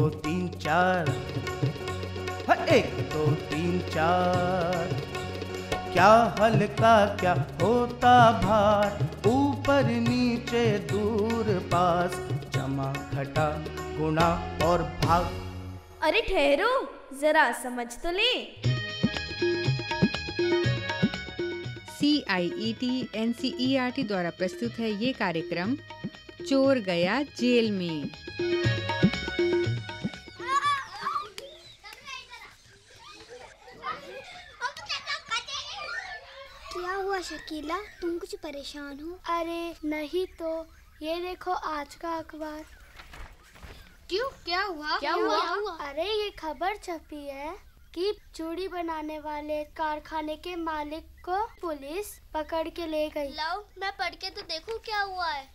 चार। हाँ, एक दो तीन चार। क्या हल्का क्या होता भार ऊपर नीचे दूर पास जमा घटा गुणा और भाग। अरे ठहरो जरा समझ तो ले। C I E T N C E R T द्वारा प्रस्तुत है ये कार्यक्रम चोर गया जेल में। क्या हुआ शकीला? तुम कुछ परेशान हो? अरे नहीं तो। ये देखो आज का अखबार। क्यों? क्या हुआ? क्या हुआ? अरे ये खबर छपी है कि चूड़ी बनाने वाले कारखाने के मालिक को पुलिस पकड़ के ले गई। लाओ मैं पढ़ के तो देखूँ क्या हुआ है।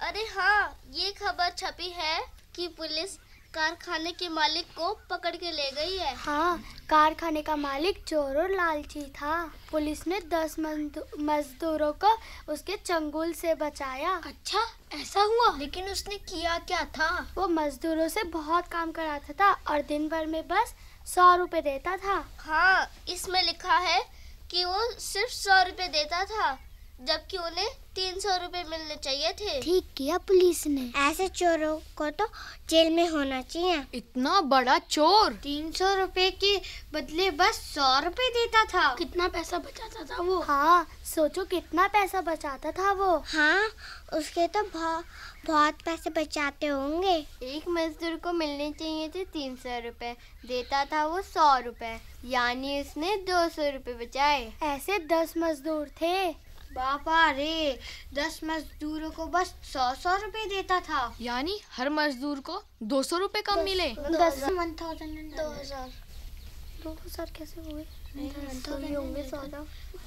अरे हाँ ये खबर छपी है कि पुलिस कारखाने के मालिक को पकड़ के ले गई है। हाँ कारखाने का मालिक चोर और लालची था। पुलिस ने दस मजदूरों को उसके चंगुल से बचाया। अच्छा ऐसा हुआ? लेकिन उसने किया क्या था? वो मजदूरों से बहुत काम कराता था और दिन भर में बस सौ रुपए देता था। हाँ इसमें लिखा है कि वो सिर्फ़ सौ रुपए देता था। जबकि उन्हें तीन सौ रूपए मिलने चाहिए थे। ठीक किया पुलिस ने। ऐसे चोरों को तो जेल में होना चाहिए। इतना बड़ा चोर। तीन सौ रूपए के बदले बस सौ रूपए देता था। कितना पैसा बचाता था वो? हाँ सोचो कितना पैसा बचाता था वो। हाँ उसके तो बहुत बहुत पैसे बचाते होंगे। एक मजदूर को मिलने चाहिए थे तीन सौ रूपए देता था वो सौ रूपए यानी उसने दो सौ रूपए बचाए। ऐसे दस मजदूर थे। बाबा रे दस मजदूरों को बस सौ सौ रूपए देता था। यानी हर मजदूर को दो सौ रूपए कम मिले। दस वन थाउज़ेंड दो हज़ार। दो हज़ार कैसे हुए?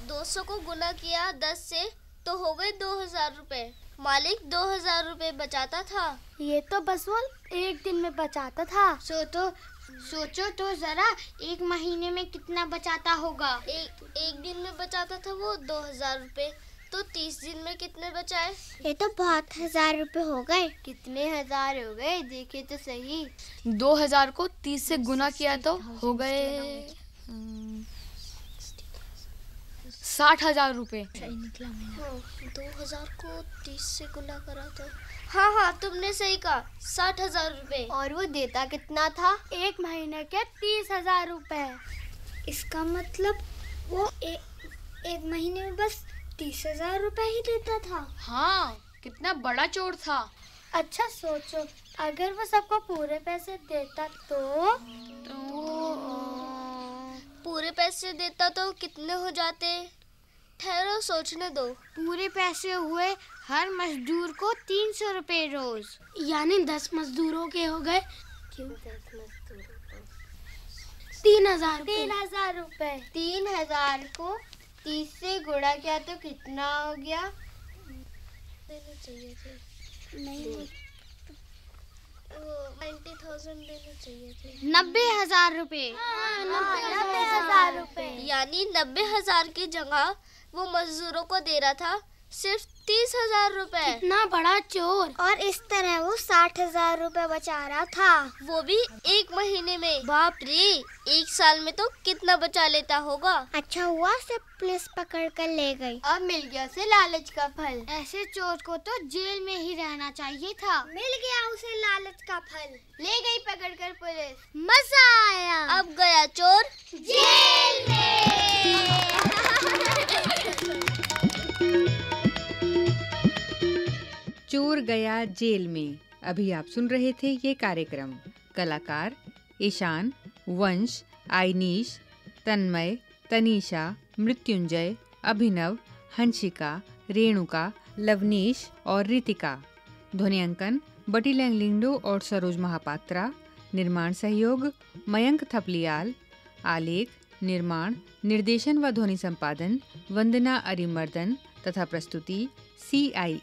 दो सौ को गुना किया दस से तो हो गए दो हज़ार रुपए। मालिक दो हज़ार रुपए बचाता था। ये तो बस वो एक दिन में बचाता था। सो तो सोचो तो जरा एक महीने में कितना बचाता होगा? एक एक दिन में बचाता था वो दो हज़ार रूपए। तो तीस दिन में कितने बचाए? ये तो बहुत हज़ार रूपए हो गए। कितने हज़ार हो गए? देखे तो सही। दो हज़ार को तीस से गुना किया तो हो गए। साठ हज़ार रूपए। दो हज़ार को तीस से गुना करा तो। हाँ हाँ तुमने सही कहा साठ हज़ार रुपए। और वो देता कितना था? एक महीने के तीस हज़ार रुपए। इसका मतलब वो ए, एक महीने में बस तीस हज़ार रुपए ही देता था। हाँ कितना बड़ा चोर था। अच्छा सोचो अगर वो सबको पूरे पैसे देता तो? पूरे पैसे देता तो कितने हो जाते? सोचने दो। पूरे पैसे हुए हर मजदूर को तीन सौ रूपए रोज। यानी दस मजदूरों के हो गए। क्यों? तीन हज़ार तीन हज़ार रुपए। तीन हज़ार को तीस से गुणा किया तो कितना हो गया? देने चाहिए थे। नहीं नब्बे हज़ार रूपए। नब्बे हज़ार रुपए। यानी नब्बे हज़ार की जगह वो मजदूरों को दे रहा था सिर्फ़ तीस हज़ार रूपए। इतना बड़ा चोर। और इस तरह वो साठ हज़ार रूपए बचा रहा था। वो भी एक महीने में। बाप रे एक साल में तो कितना बचा लेता होगा। अच्छा हुआ से पुलिस पकड़ कर ले गई। अब मिल गया उसे लालच का फल। ऐसे चोर को तो जेल में ही रहना चाहिए था। मिल गया उसे लालच का फल। ले गई पकड़ कर पुलिस। मज़ा आया। अब गया चोर। जेल चोर गया जेल में। अभी आप सुन रहे थे ये कार्यक्रम। कलाकार ईशान, वंश आइनीश तन्मय, तनीषा, मृत्युंजय, अभिनव हंसिका रेणुका, लवनीश और रितिका। ध्वनियांकन बटी लैंगलिंगडो और सरोज महापात्रा। निर्माण सहयोग मयंक थपलियाल। आलेख, निर्माण, निर्देशन व ध्वनि संपादन वंदना अरिमर्दन तथा प्रस्तुति सी आई